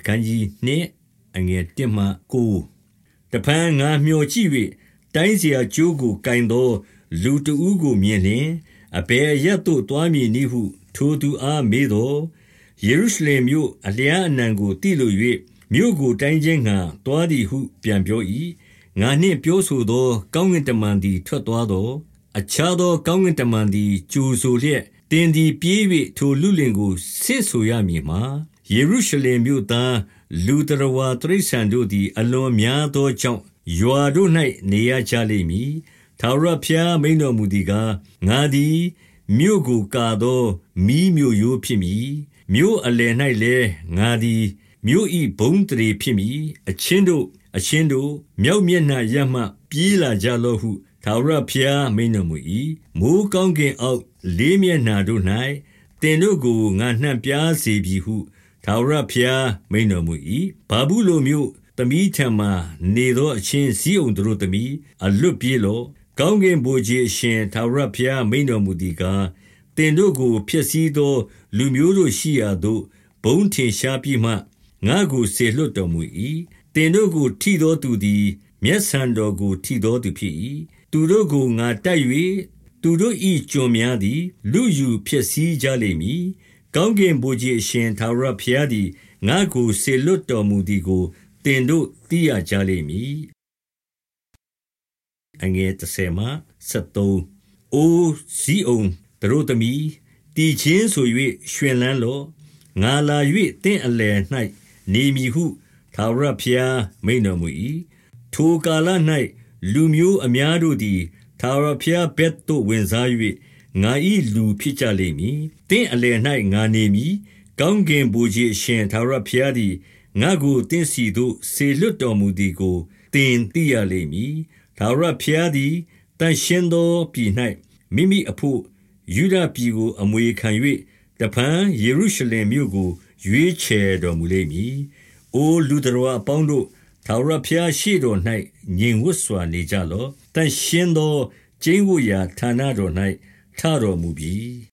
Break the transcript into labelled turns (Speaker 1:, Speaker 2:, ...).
Speaker 1: အခန်းကြီး2အငယ်1မှ9တဖန်ငါမျှော်ကြည့်၍တိုင်းเสียကျိုးကိုကင်သော လူတဦးကိုမြင်လျင်အဘယ်ရက်သို့တွားမည်နည်းဟု ထိုသူအားမေးတော်ယေရုရှလင်မြို့အလျားအနံကိုတိလို၍မြို့ကိုတိုင်းခြင်းငှာတွားသည်ဟု ပြန်ပြော၏ငါနှင့်ပြောဆိုသော ကောင်းကင်တမန်သည်ထွက်သွားတော်အခြားသောကောင်းကင်တမန်သည်ကြိုဆိုလျက်တင်သည်ပြေး၍ထိုလူလင်ကိုဆစ်ဆိုရမည်မှာ ယေရုရှလင်မြို့သား လူတရဝါတရိษံတို့သည် အလွန်များသောကြောင့် ရွာတို့၌နေရကြလိမ့်မည် ထာဝရဘုရား မိန်တော်မူသည်ကား ငါသည် မြို့ကိုကာသော မီးမြို့ရိုးဖြစ်မည် မြို့အလယ်၌လည်း ငါသည် မြို့ဤဘုံတရေဖြစ်မည် အချင်းတို့ အချင်းတို့ မြောက်မျက်နှာရမှ ပြေးလာကြလော့ဟု ထာဝရဘုရား မိန်တော်မူ၏မိုးကောင်းကင်အောက် လေးမျက်နှာတို့၌တင်တို့ကို ငါနှံ့ပြားစေပြီဟု ထာဝရဘုရားမိန်တော်မူ၏ဘာဘူးလိုမျိုးသမီးထံမှနေသောအချင်းစည်းုံတို့သမီးအလွတ်ပြေးလော့ကောင်းကင်ဘုရားအရှင်ထာဝရဘုရားမိန်တော်မူသည်ကားတင်တို့ကိုဖျက်ဆီးသော လူမျိုးတို့ရှိရာသို့ဘုံထင်ရှားပြီးမှငါကိုဆေလွတ်တော်မူ၏တင်တို့ကိုထိသောသူသည်မျက်စံတော်ကိုထိသောသူဖြစ်၏သူတို့ကိုငါတိုက်၍သူတို့၏ကျွန်များသည် လူယူဖြစ်စည်းကြလိမ့်မည် ကောင်းကင်ဘုရားအရှင်သာရဘုရားသည် ငါကိုဆေလွတ်တော်မူသည်ကိုတင်တို့သိရကြလိမ့်မည်အငယ်30မှ73အိုဇီးအောင်တို့သမီးတည်ခြင်းဆို၍ရှင်လန်းလော့ ငါလာ၍တင့်အလယ်၌နေမည်ဟုသာရဘုရား မိန်တော်မူ၏ထိုကာလ၌လူမျိုးအများတို့သည်သာရဘုရားဘက်သို့ ဝင်စား၍ ငါ၏လူဖြစ်ကြလိမ့်မည်တင့်အလယ်၌ငါနေမည်ကောင်းကင်ဘုရားရှင်သာရဘုရားသည်ငါကိုတင့်စီသို့ဆေလွတ်တော်မူသည်ကိုတင်သိရလိမ့်မည်သာရဘုရားသည်တန်ရှင်းသောပြည်၌မိမိအဖို့ယူဒပြည်ကို အမွေခံ၍တဖန်ယေရုရှလင်မြို့ကို ရွေးချယ်တော်မူလိမ့်မည်။အိုလူတော်အပေါင်းတို့ထာဝရဘုရားရှိတော်၌ညင်ဝတ်စွာနေကြလော့။တန်ရှင်းသောကျင်းဝတ်ရာဌာနတော်၌ ထတော်မူပြီ။